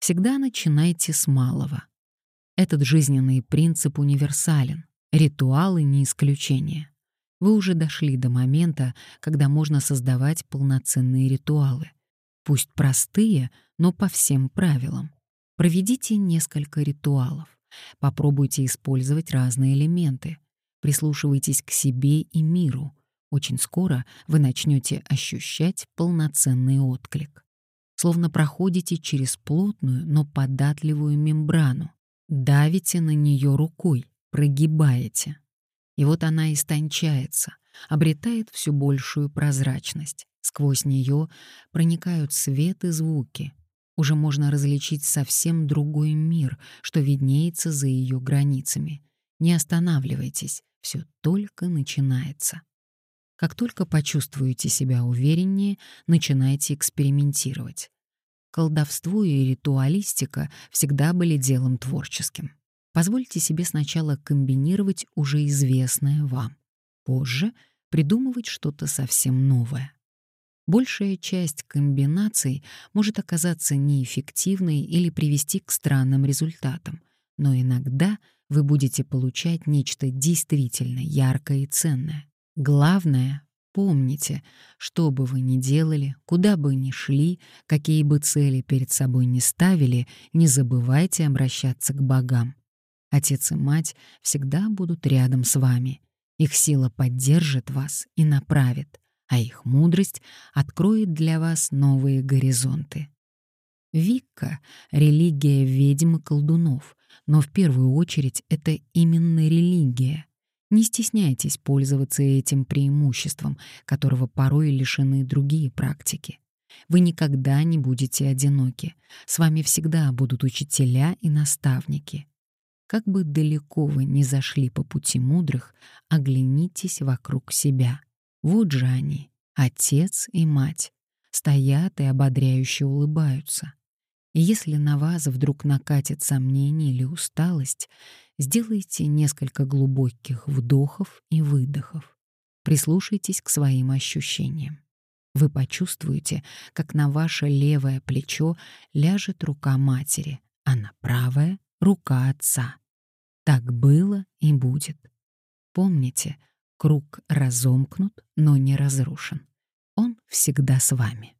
Всегда начинайте с малого. Этот жизненный принцип универсален, ритуалы не исключение. Вы уже дошли до момента, когда можно создавать полноценные ритуалы. Пусть простые, но по всем правилам. Проведите несколько ритуалов. Попробуйте использовать разные элементы. Прислушивайтесь к себе и миру. Очень скоро вы начнете ощущать полноценный отклик. Словно проходите через плотную, но податливую мембрану. Давите на нее рукой, прогибаете. И вот она истончается, обретает все большую прозрачность. Сквозь нее проникают свет и звуки. Уже можно различить совсем другой мир, что виднеется за ее границами. Не останавливайтесь, все только начинается. Как только почувствуете себя увереннее, начинайте экспериментировать. Колдовство и ритуалистика всегда были делом творческим. Позвольте себе сначала комбинировать уже известное вам. Позже придумывать что-то совсем новое. Большая часть комбинаций может оказаться неэффективной или привести к странным результатам, но иногда вы будете получать нечто действительно яркое и ценное. Главное, помните, что бы вы ни делали, куда бы ни шли, какие бы цели перед собой ни ставили, не забывайте обращаться к богам. Отец и мать всегда будут рядом с вами. Их сила поддержит вас и направит, а их мудрость откроет для вас новые горизонты. Викка — религия ведьм и колдунов, но в первую очередь это именно религия, не стесняйтесь пользоваться этим преимуществом, которого порой лишены другие практики. Вы никогда не будете одиноки. С вами всегда будут учителя и наставники. Как бы далеко вы ни зашли по пути мудрых, оглянитесь вокруг себя. Вот же они, отец и мать, стоят и ободряюще улыбаются. И если на вас вдруг накатит сомнение или усталость, сделайте несколько глубоких вдохов и выдохов. Прислушайтесь к своим ощущениям. Вы почувствуете, как на ваше левое плечо ляжет рука матери, а на правое — рука отца. Так было и будет. Помните, круг разомкнут, но не разрушен. Он всегда с вами.